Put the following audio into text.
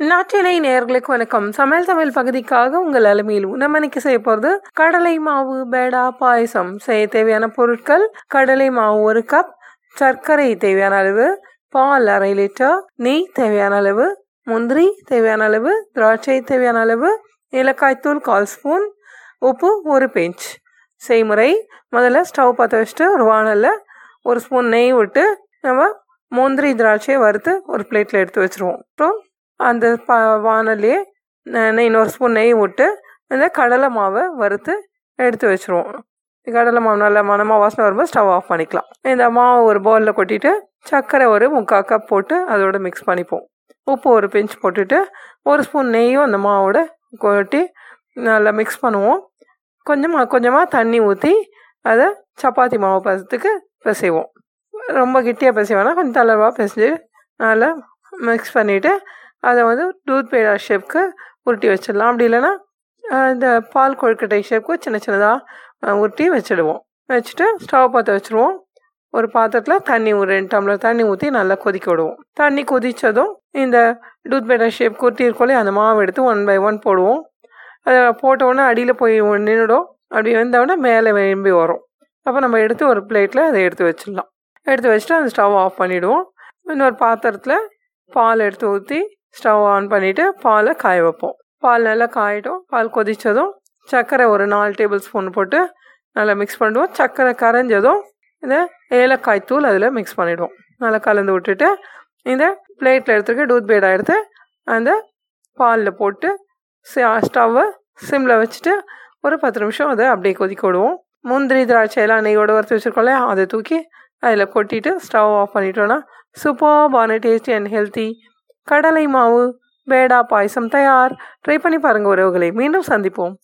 நாட்டினை நேர்களுக்கு வணக்கம். சமையல் தமிழ் பகுதிக்காக உங்கள் அலுமையில் நம்ம இன்னைக்கு செய்ய போகிறது கடலை மாவு பேடா பாயசம். செய்ய தேவையான பொருட்கள் கடலை மாவு ஒரு கப் சர்க்கரை தேவையான அளவு பால் அரை லிட்டர் நெய் தேவையான அளவு முந்திரி தேவையான அளவு திராட்சை தேவையான அளவு ஏலக்காய்த்தூள் கால் ஸ்பூன் உப்பு ஒரு பிஞ்ச். செய்முறை முதல்ல ஸ்டவ் பற்ற வச்சுட்டு ஒரு வானலில் ஒரு ஸ்பூன் நெய் விட்டு நம்ம முந்திரி திராட்சையை வறுத்து ஒரு பிளேட்டில் எடுத்து வச்சுருவோம். அப்புறம் அந்த ப வானல்லையே நெய் இன்னொரு ஸ்பூன் நெய் விட்டு இந்த கடலை மாவை வறுத்து எடுத்து வச்சுருவோம். கடலை மாவு நல்லா மனமாக வாசனை வரும்போது ஸ்டவ் ஆஃப் பண்ணிக்கலாம். இந்த மாவு ஒரு பவுலில் கொட்டிட்டு சர்க்கரை ஒரு முக்கால் கப் போட்டு அதோட மிக்ஸ் பண்ணிப்போம். உப்பு ஒரு பிஞ்ச் போட்டுட்டு ஒரு ஸ்பூன் நெய்யும் அந்த மாவோட கொட்டி நல்லா மிக்ஸ் பண்ணுவோம். கொஞ்சமாக கொஞ்சமாக தண்ணி ஊற்றி அதை சப்பாத்தி மாவு பசத்துக்கு பிசைவோம். ரொம்ப கிட்டியாக பிசைவோன்னா கொஞ்சம் தளர்வாக பிசைஞ்சு நல்லா மிக்ஸ் பண்ணிவிட்டு அதை வந்து டூத் பேடா ஷேப்க்கு உருட்டி வச்சிடலாம். அப்படி இல்லைன்னா இந்த பால் கொழுக்கட்டை ஷேப்க்கு சின்ன சின்னதாக உருட்டி வச்சிடுவோம். வச்சுட்டு ஸ்டவ் பார்த்து வச்சுருவோம். ஒரு பாத்திரத்தில் தண்ணி ஒரு ரெண்டு டம்ளர் தண்ணி ஊற்றி நல்லா கொதிக்க விடுவோம். தண்ணி கொதித்ததும் இந்த டூத் பேடா ஷேப் குர்த்தி இருக்கோலே அந்த மாவு எடுத்து ஒன் பை ஒன் போடுவோம். அதை போட்ட உடனே அடியில் போய் நின்றுடும் அப்படி வந்தவுடனே மேலே விரும்பி வரும். அப்போ நம்ம எடுத்து ஒரு பிளேட்டில் அதை எடுத்து வச்சிடலாம். எடுத்து வச்சுட்டு அந்த ஸ்டவ் ஆஃப் பண்ணிவிடுவோம் இன்னொரு பாத்திரத்தில் பால் எடுத்து ஊற்றி ஸ்டவ் ஆன் பண்ணிவிட்டு பாலை காய வைப்போம். பால் நல்லா காயிட்டும். பால் கொதித்ததும் சர்க்கரை ஒரு நாலு டேபிள் ஸ்பூன் போட்டு நல்லா மிக்ஸ் பண்ணிடுவோம். சர்க்கரை கரைஞ்சதும் இந்த ஏலக்காய் தூள் அதில் மிக்ஸ் பண்ணிவிடுவோம் நல்லா கலந்து விட்டுட்டு இந்த பிளேட்டில் எடுத்துருக்க டூத் பேடாக எடுத்து அந்த பாலில் போட்டு ஸ்டவ்வை சிம்மில் வச்சுட்டு ஒரு பத்து நிமிஷம் அதை அப்படியே கொதிக்க விடுவோம். முந்திரி திராட்சை எல்லாம் நெய்யோடு வறுத்து வச்சுருக்கோம்ல அதை தூக்கி அதில் கொட்டிட்டு ஸ்டவ் ஆஃப் பண்ணிட்டோன்னா சூப்பர்பான டேஸ்டி அண்ட் ஹெல்த்தி கடலை மாவு பேடா பாயசம் தயார். ட்ரை பண்ணி பாருங்கள் உறவுகளை. மீண்டும் சந்திப்போம்.